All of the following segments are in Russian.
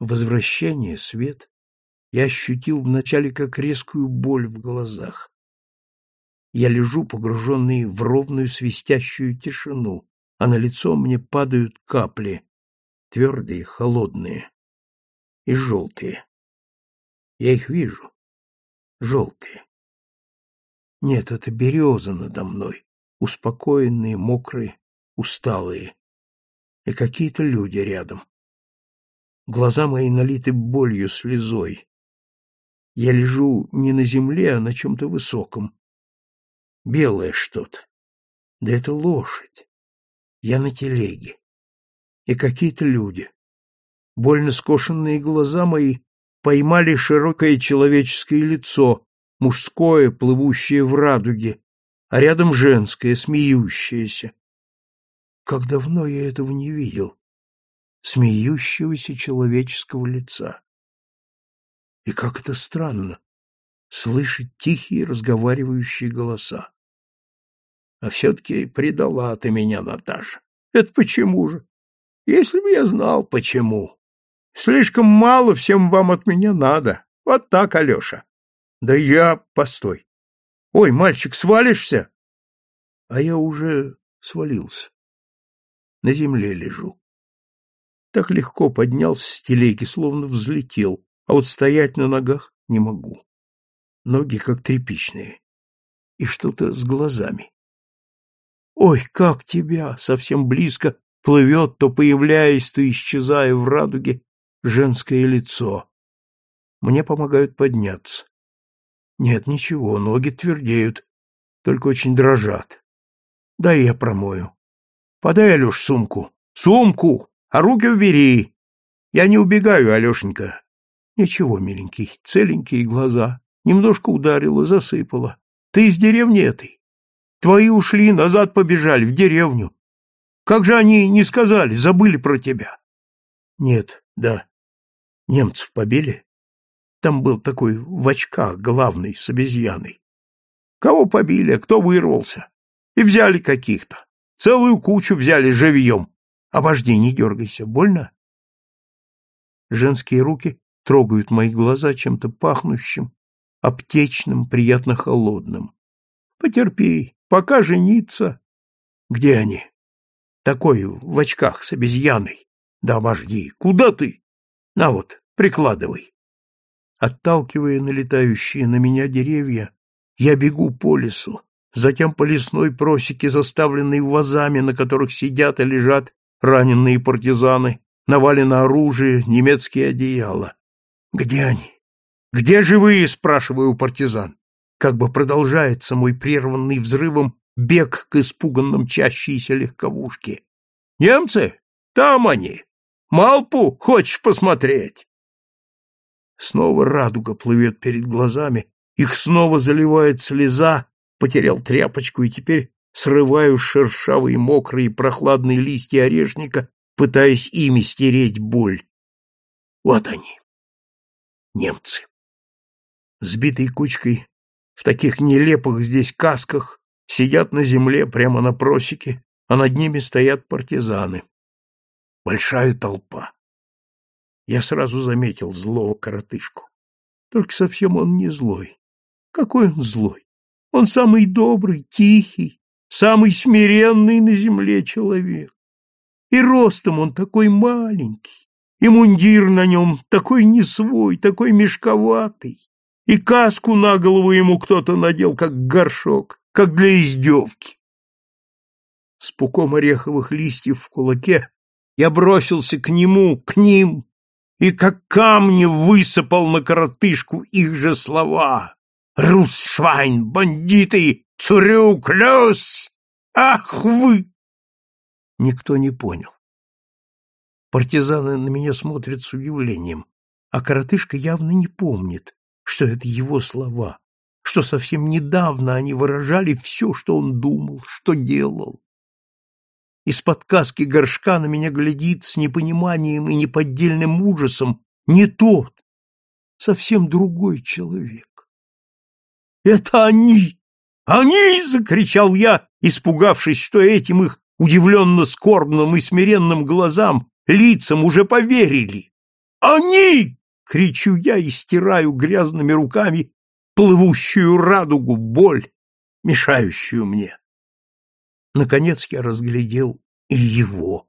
Возвращение, свет, я ощутил вначале как резкую боль в глазах. Я лежу, погруженный в ровную свистящую тишину, а на лицо мне падают капли, твердые, холодные и желтые. Я их вижу, желтые. Нет, это береза надо мной, успокоенные, мокрые, усталые. И какие-то люди рядом. Глаза мои налиты болью, слезой. Я лежу не на земле, а на чем-то высоком. Белое что-то. Да это лошадь. Я на телеге. И какие-то люди. Больно скошенные глаза мои поймали широкое человеческое лицо, мужское, плывущее в радуге, а рядом женское, смеющееся. Как давно я этого не видел, смеющегося человеческого лица. И как это странно, слышать тихие разговаривающие голоса. А все-таки предала ты меня, Наташа. Это почему же? Если бы я знал, почему. Слишком мало всем вам от меня надо. Вот так, Алеша. Да я... Постой. Ой, мальчик, свалишься? А я уже свалился. На земле лежу. Так легко поднялся с телеги, словно взлетел, а вот стоять на ногах не могу. Ноги как тряпичные. И что-то с глазами. Ой, как тебя! Совсем близко плывет, то появляясь, то исчезая в радуге, женское лицо. Мне помогают подняться. Нет, ничего, ноги твердеют, только очень дрожат. Дай я промою. Подай, Алеш, сумку. Сумку! А руки убери! Я не убегаю, Алешенька. Ничего, миленький, целенькие глаза. Немножко ударила, засыпала. Ты из деревни этой? Твои ушли, назад побежали, в деревню. Как же они не сказали, забыли про тебя? Нет, да. Немцев побили? Там был такой в очках главный с обезьяной. Кого побили, а кто вырвался? И взяли каких-то. Целую кучу взяли живьем. Обожди, не дергайся. Больно? Женские руки трогают мои глаза чем-то пахнущим, аптечным, приятно холодным. Потерпи, пока жениться. Где они? Такой в очках с обезьяной. Да обожди, куда ты? На вот, прикладывай. Отталкивая налетающие на меня деревья, я бегу по лесу, затем по лесной просеке, заставленной вазами, на которых сидят и лежат раненые партизаны, навалено оружие, немецкие одеяла. Где они? Где живые, спрашиваю у партизан. Как бы продолжается мой прерванный взрывом бег к испуганным чащейся легковушке. Немцы? Там они. Малпу хочешь посмотреть? Снова радуга плывет перед глазами, их снова заливает слеза, потерял тряпочку и теперь срываю шершавые, мокрые, прохладные листья орешника, пытаясь ими стереть боль. Вот они, немцы. Сбитой кучкой в таких нелепых здесь касках сидят на земле прямо на просеке, а над ними стоят партизаны. Большая толпа. Я сразу заметил злого коротышку. Только совсем он не злой. Какой он злой? Он самый добрый, тихий, самый смиренный на земле человек. И ростом он такой маленький, и мундир на нем такой не свой, такой мешковатый, и каску на голову ему кто-то надел, как горшок, как для издевки. С пуком ореховых листьев в кулаке я бросился к нему, к ним, и как камни высыпал на коротышку их же слова. «Русшвайн, бандиты, цурюк, лёс! Ах вы!» Никто не понял. Партизаны на меня смотрят с удивлением, а коротышка явно не помнит, что это его слова, что совсем недавно они выражали все, что он думал, что делал. Из-под каски горшка на меня глядит с непониманием и неподдельным ужасом не тот, совсем другой человек. «Это они! Они!» — закричал я, испугавшись, что этим их удивленно скорбным и смиренным глазам, лицам уже поверили. Они! Кричу я и стираю грязными руками плывущую радугу, боль, мешающую мне. Наконец я разглядел и его.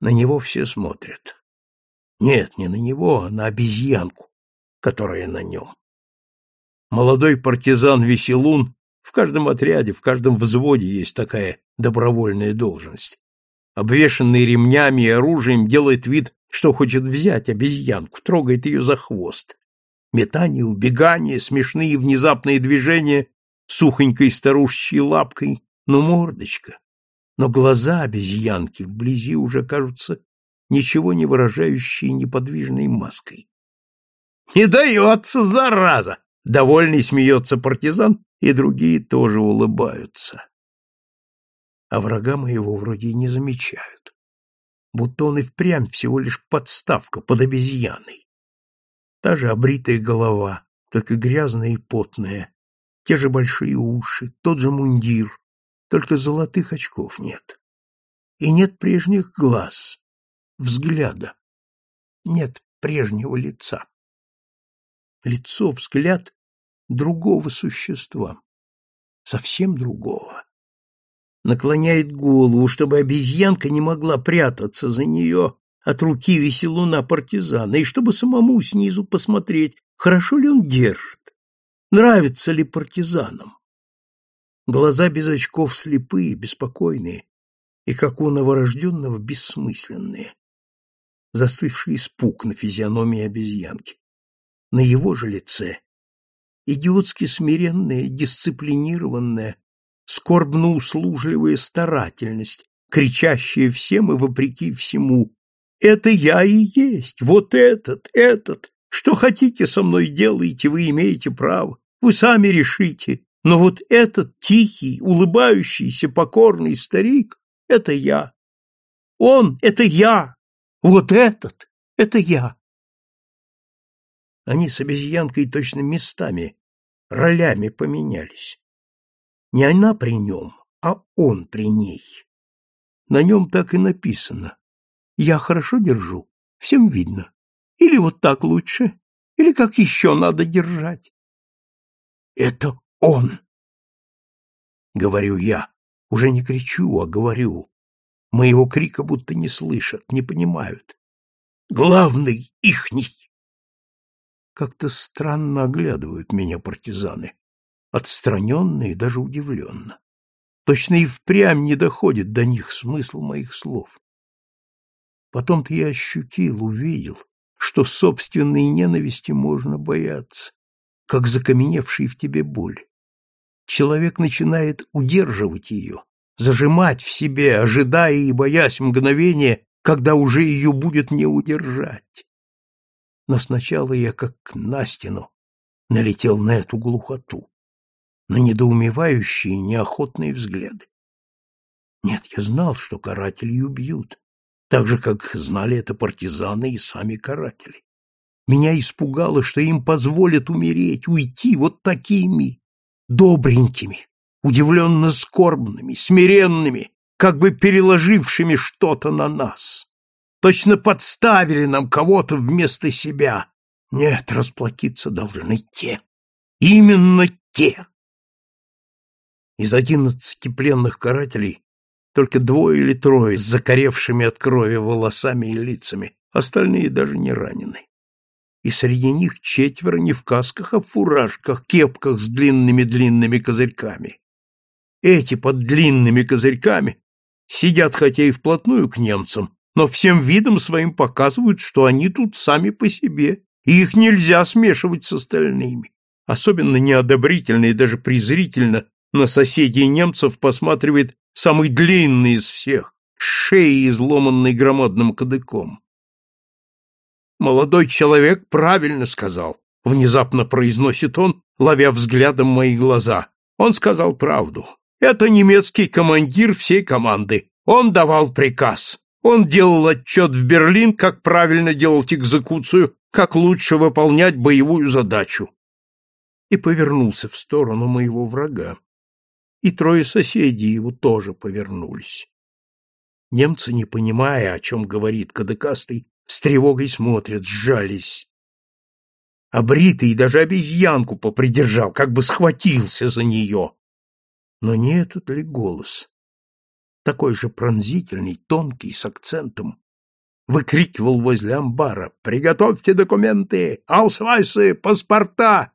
На него все смотрят. Нет, не на него, а на обезьянку, которая на нем. Молодой партизан-веселун в каждом отряде, в каждом взводе есть такая добровольная должность. Обвешанный ремнями и оружием делает вид, что хочет взять обезьянку, трогает ее за хвост. Метание, убегание, смешные внезапные движения сухонькой старушечьей лапкой, но мордочка. Но глаза обезьянки вблизи уже кажутся ничего не выражающей неподвижной маской. «Не дается, зараза!» — довольный смеется партизан, и другие тоже улыбаются. А врага моего вроде и не замечают, будто он и впрямь всего лишь подставка под обезьяной. Та же обритая голова, только грязная и потная, те же большие уши, тот же мундир, только золотых очков нет. И нет прежних глаз, взгляда, нет прежнего лица. Лицо, взгляд другого существа, совсем другого. Наклоняет голову, чтобы обезьянка не могла прятаться за нее, от руки веселуна партизана, и чтобы самому снизу посмотреть, хорошо ли он держит, нравится ли партизанам. Глаза без очков слепые, беспокойные, и, как у новорожденного, бессмысленные. Застывший испуг на физиономии обезьянки. На его же лице идиотски смиренная, дисциплинированная, скорбно-услужливая старательность, кричащая всем и вопреки всему, это я и есть, вот этот, этот. Что хотите со мной делайте, вы имеете право. Вы сами решите. Но вот этот тихий, улыбающийся, покорный старик — это я. Он — это я. Вот этот — это я. Они с обезьянкой точно местами, ролями поменялись. Не она при нем, а он при ней. На нем так и написано я хорошо держу, всем видно. Или вот так лучше, или как еще надо держать. Это он. Говорю я, уже не кричу, а говорю. Моего крика будто не слышат, не понимают. Главный ихний. Как-то странно оглядывают меня партизаны, отстраненно даже удивленно. Точно и впрямь не доходит до них смысл моих слов. Потом-то я ощутил, увидел, что собственной ненависти можно бояться, как закаменевшей в тебе боль. Человек начинает удерживать ее, зажимать в себе, ожидая и боясь мгновения, когда уже ее будет не удержать. Но сначала я, как на стену, налетел на эту глухоту, на недоумевающие, неохотные взгляды. Нет, я знал, что каратели убьют, так же, как знали это партизаны и сами каратели. Меня испугало, что им позволят умереть, уйти вот такими, добренькими, удивленно скорбными, смиренными, как бы переложившими что-то на нас. Точно подставили нам кого-то вместо себя. Нет, расплатиться должны те. Именно те. Из одиннадцати пленных карателей только двое или трое с закоревшими от крови волосами и лицами, остальные даже не ранены. И среди них четверо не в касках, а в фуражках, кепках с длинными-длинными козырьками. Эти под длинными козырьками сидят хотя и вплотную к немцам, но всем видом своим показывают, что они тут сами по себе, и их нельзя смешивать с остальными. Особенно неодобрительно и даже презрительно на соседей немцев посматривает самый длинный из всех, с шеей изломанной громадным кадыком. «Молодой человек правильно сказал», — внезапно произносит он, ловя взглядом мои глаза. Он сказал правду. Это немецкий командир всей команды. Он давал приказ. Он делал отчет в Берлин, как правильно делать экзекуцию, как лучше выполнять боевую задачу. И повернулся в сторону моего врага и трое соседей его тоже повернулись. Немцы, не понимая, о чем говорит Кадыкастый, с тревогой смотрят, сжались. А бритый даже обезьянку попридержал, как бы схватился за нее. Но не этот ли голос? Такой же пронзительный, тонкий, с акцентом. Выкрикивал возле амбара. «Приготовьте документы! Аусвайсы! Паспорта!»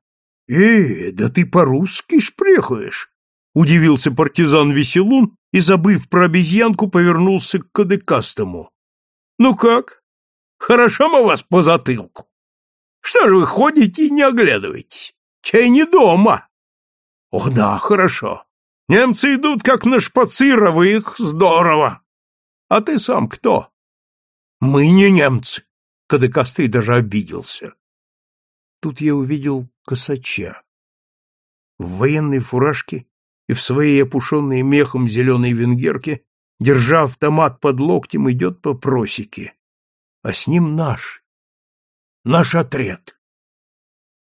«Э, да ты по-русски шпрехаешь!» Удивился партизан Веселун и, забыв про обезьянку, повернулся к кадыкастому. «Ну как? Хорошо мы вас по затылку? Что же вы ходите и не оглядываетесь? Чай не дома?» «О да, хорошо. Немцы идут как на шпацировых, здорово. А ты сам кто? Мы не немцы. Кадыкастый даже обиделся. Тут я увидел косача. В военной фуражке и в своей опушенной мехом зеленой венгерке, держа автомат под локтем, идет по просеке. А с ним наш, наш отряд.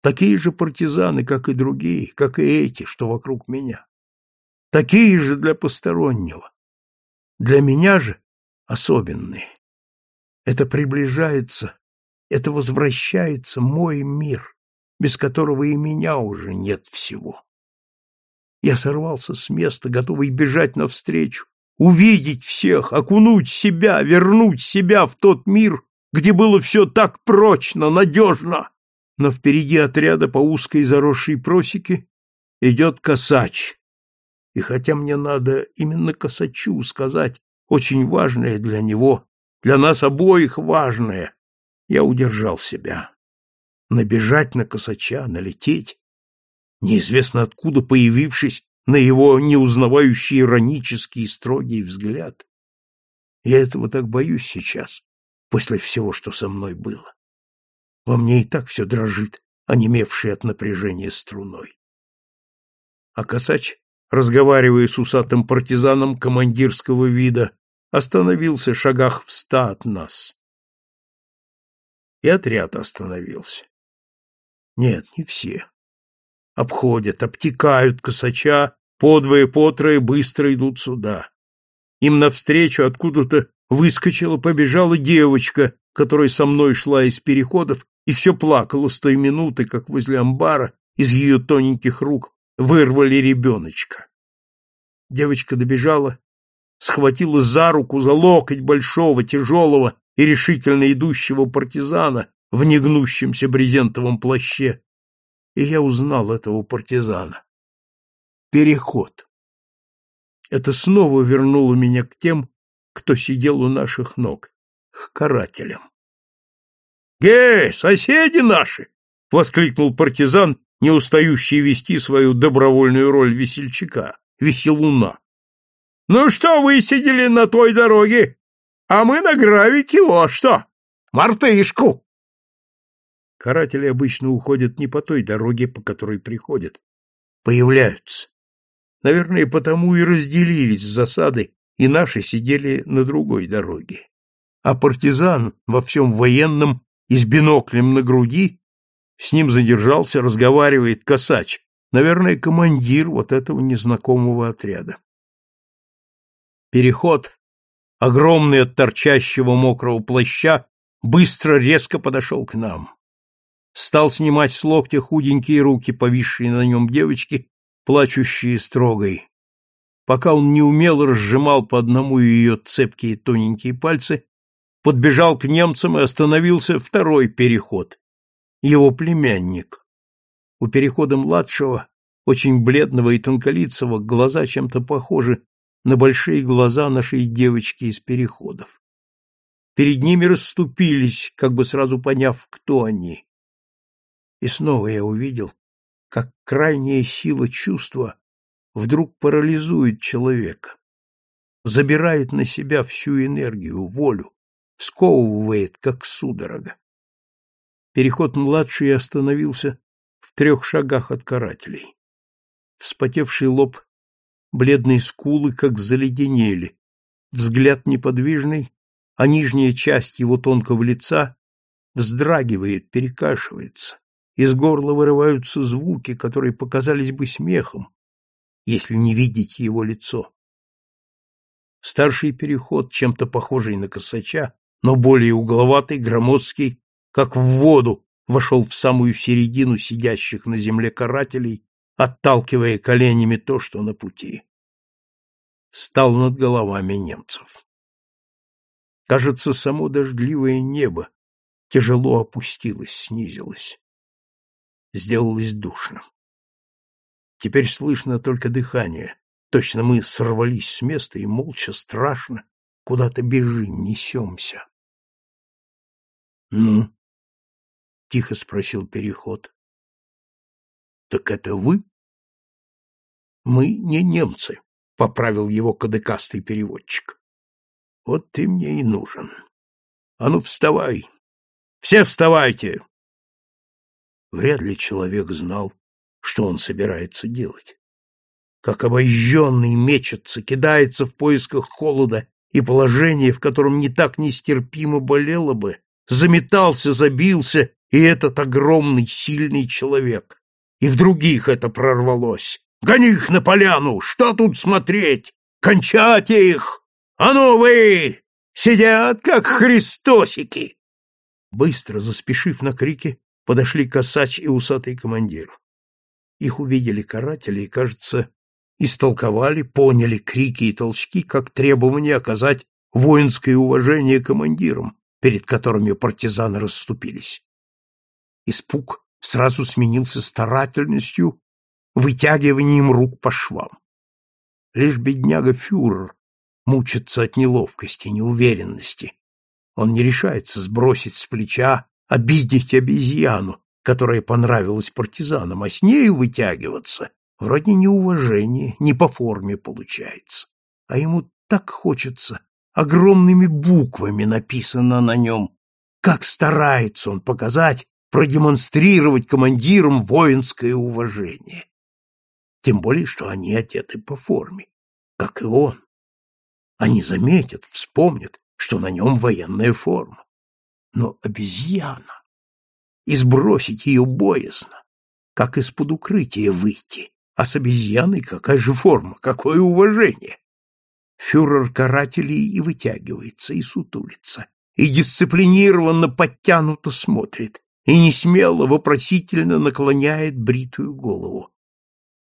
Такие же партизаны, как и другие, как и эти, что вокруг меня такие же для постороннего. Для меня же особенные. Это приближается, это возвращается мой мир, без которого и меня уже нет всего. Я сорвался с места, готовый бежать навстречу, увидеть всех, окунуть себя, вернуть себя в тот мир, где было все так прочно, надежно. Но впереди отряда по узкой заросшей просеке идет косач, и хотя мне надо именно Косачу сказать очень важное для него, для нас обоих важное, я удержал себя. Набежать на Косача, налететь, неизвестно откуда появившись на его неузнавающий иронический и строгий взгляд. Я этого так боюсь сейчас, после всего, что со мной было. Во мне и так все дрожит, онемевший от напряжения струной. А Косач разговаривая с усатым партизаном командирского вида, остановился шагах в ста от нас. И отряд остановился. Нет, не все. Обходят, обтекают косача, подвое-потрое быстро идут сюда. Им навстречу откуда-то выскочила, побежала девочка, которая со мной шла из переходов и все плакала с той минуты, как возле амбара из ее тоненьких рук вырвали ребеночка. Девочка добежала, схватила за руку, за локоть большого, тяжелого и решительно идущего партизана в негнущемся брезентовом плаще, и я узнал этого партизана. Переход. Это снова вернуло меня к тем, кто сидел у наших ног, к карателям. «Гей, соседи наши!» — воскликнул партизан, не устающий вести свою добровольную роль весельчака, веселуна. «Ну что вы сидели на той дороге, а мы на гравите вот что, мартышку!» Каратели обычно уходят не по той дороге, по которой приходят, появляются. Наверное, потому и разделились засады, и наши сидели на другой дороге. А партизан во всем военном и с биноклем на груди с ним задержался, разговаривает косач, наверное, командир вот этого незнакомого отряда. Переход, огромный от торчащего мокрого плаща, быстро резко подошел к нам. Стал снимать с локтя худенькие руки, повисшие на нем девочки, плачущие строгой. Пока он неумело разжимал по одному ее цепкие тоненькие пальцы, подбежал к немцам и остановился второй переход, его племянник. У перехода младшего, очень бледного и тонколицего, глаза чем-то похожи на большие глаза нашей девочки из переходов. Перед ними расступились, как бы сразу поняв, кто они. И снова я увидел, как крайняя сила чувства вдруг парализует человека, забирает на себя всю энергию, волю, сковывает, как судорога. Переход младший остановился в трех шагах от карателей. Вспотевший лоб, бледные скулы как заледенели, взгляд неподвижный, а нижняя часть его тонкого лица вздрагивает, перекашивается. Из горла вырываются звуки, которые показались бы смехом, если не видеть его лицо. Старший переход, чем-то похожий на косача, но более угловатый, громоздкий, как в воду, вошел в самую середину сидящих на земле карателей, отталкивая коленями то, что на пути. Стал над головами немцев. Кажется, само дождливое небо тяжело опустилось, снизилось. Сделалось душно. Теперь слышно только дыхание. Точно мы сорвались с места и молча, страшно, куда-то бежим, несемся. — Ну? — тихо спросил Переход. — Так это вы? — Мы не немцы, — поправил его кадыкастый переводчик. — Вот ты мне и нужен. А ну, вставай! Все вставайте! Вряд ли человек знал, что он собирается делать. Как обожженный мечется, кидается в поисках холода и положения, в котором не так нестерпимо болело бы, заметался, забился и этот огромный, сильный человек. И в других это прорвалось. Гони их на поляну! Что тут смотреть? Кончайте их! А ну вы! Сидят, как христосики!» Быстро заспешив на крики, подошли косач и усатый командир. Их увидели каратели и, кажется, истолковали, поняли крики и толчки как требование оказать воинское уважение командирам, перед которыми партизаны расступились. Испуг сразу сменился старательностью, вытягиванием рук по швам. Лишь бедняга фюрер мучится от неловкости, неуверенности. Он не решается сбросить с плеча, обидеть обезьяну, которая понравилась партизанам, а с нею вытягиваться вроде неуважение, не по форме получается. А ему так хочется, огромными буквами написано на нем, как старается он показать, продемонстрировать командирам воинское уважение. Тем более, что они одеты по форме, как и он. Они заметят, вспомнят, что на нем военная форма. Но обезьяна, и сбросить ее боязно, как из-под укрытия выйти. А с обезьяной какая же форма, какое уважение! Фюрер карателей и вытягивается, и сутулится, и дисциплинированно подтянуто смотрит, и не смело вопросительно наклоняет бритую голову.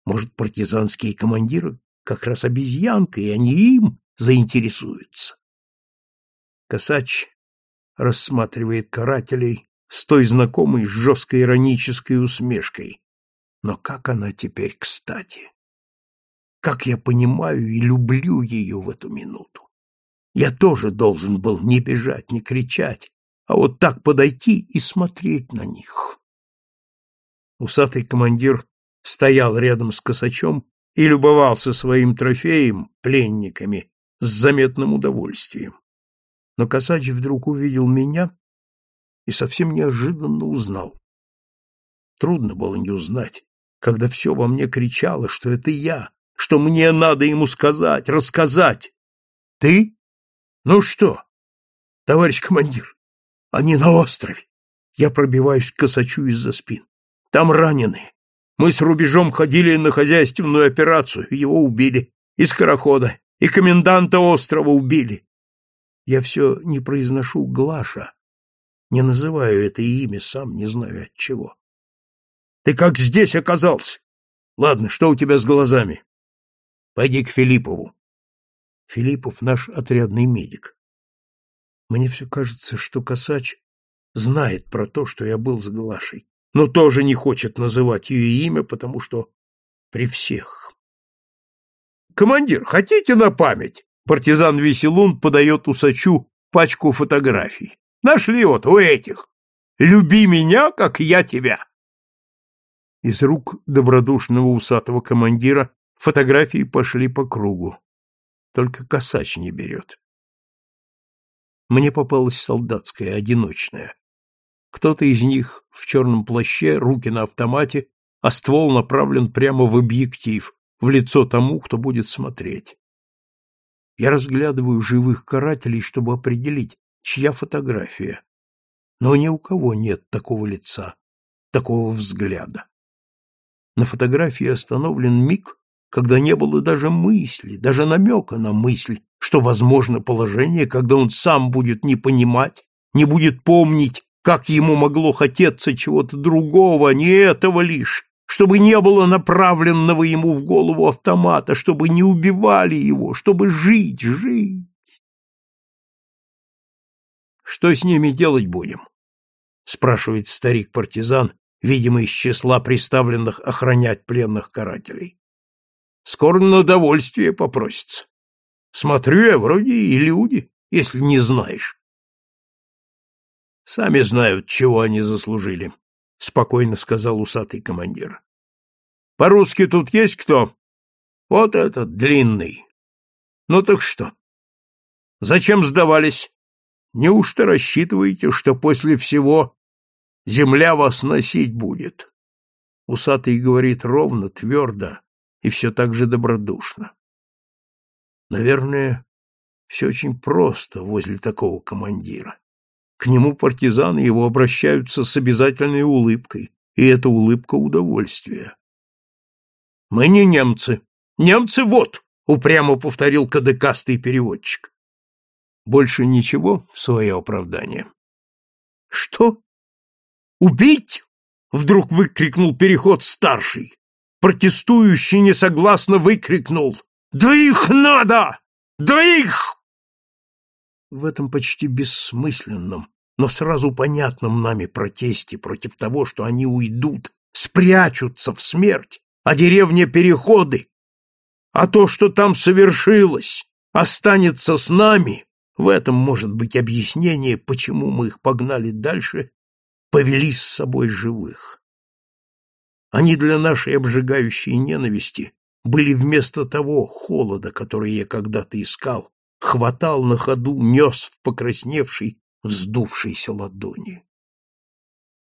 Может, партизанские командиры как раз обезьянка, и они им заинтересуются. Косач рассматривает карателей с той знакомой жесткой иронической усмешкой. Но как она теперь кстати? Как я понимаю и люблю ее в эту минуту. Я тоже должен был не бежать, не кричать, а вот так подойти и смотреть на них. Усатый командир стоял рядом с косачом и любовался своим трофеем, пленниками, с заметным удовольствием. Но косач вдруг увидел меня и совсем неожиданно узнал. Трудно было не узнать, когда все во мне кричало, что это я, что мне надо ему сказать, рассказать. Ты? Ну что? Товарищ командир, они на острове. Я пробиваюсь к косачу из-за спин. Там раненые. Мы с рубежом ходили на хозяйственную операцию, его убили. И скорохода, и коменданта острова убили. Я все не произношу Глаша, не называю это имя, сам не знаю от чего. Ты как здесь оказался? Ладно, что у тебя с глазами? Пойди к Филиппову. Филиппов наш отрядный медик. Мне все кажется, что Косач знает про то, что я был с Глашей, но тоже не хочет называть ее имя, потому что при всех. Командир, хотите на память? Партизан Веселун подает усачу пачку фотографий. Нашли вот у этих. Люби меня, как я тебя. Из рук добродушного усатого командира фотографии пошли по кругу. Только косач не берет. Мне попалась солдатская, одиночная. Кто-то из них в черном плаще, руки на автомате, а ствол направлен прямо в объектив, в лицо тому, кто будет смотреть. Я разглядываю живых карателей, чтобы определить, чья фотография. Но ни у кого нет такого лица, такого взгляда. На фотографии остановлен миг, когда не было даже мысли, даже намека на мысль, что возможно положение, когда он сам будет не понимать, не будет помнить, как ему могло хотеться чего-то другого, а не этого лишь, чтобы не было направленного ему в голову автомата, чтобы не убивали его, чтобы жить, жить. Что с ними делать будем? спрашивает старик-партизан, видимо, из числа приставленных охранять пленных карателей. Скоро на удовольствие попросится. Смотрю я, вроде и люди, если не знаешь. Сами знают, чего они заслужили, спокойно сказал усатый командир. По-русски тут есть кто? Вот этот длинный. Ну так что? Зачем сдавались? Неужто рассчитываете, что после всего земля вас носить будет? Усатый говорит ровно, твердо и все так же добродушно. Наверное, все очень просто возле такого командира. К нему партизаны его обращаются с обязательной улыбкой, и эта улыбка удовольствия. «Мы не немцы. Немцы вот!» — упрямо повторил кадыкастый переводчик. Больше ничего в свое оправдание. «Что? Убить?» — вдруг выкрикнул переход старший. Протестующий несогласно выкрикнул. «Двоих надо! Двоих!» в этом почти бессмысленном, но сразу понятном нами протесте против того, что они уйдут, спрячутся в смерть, а деревня Переходы, а то, что там совершилось, останется с нами, в этом может быть объяснение, почему мы их погнали дальше, повели с собой живых. Они для нашей обжигающей ненависти были вместо того холода, который я когда-то искал, хватал на ходу, нес в покрасневшей, вздувшейся ладони.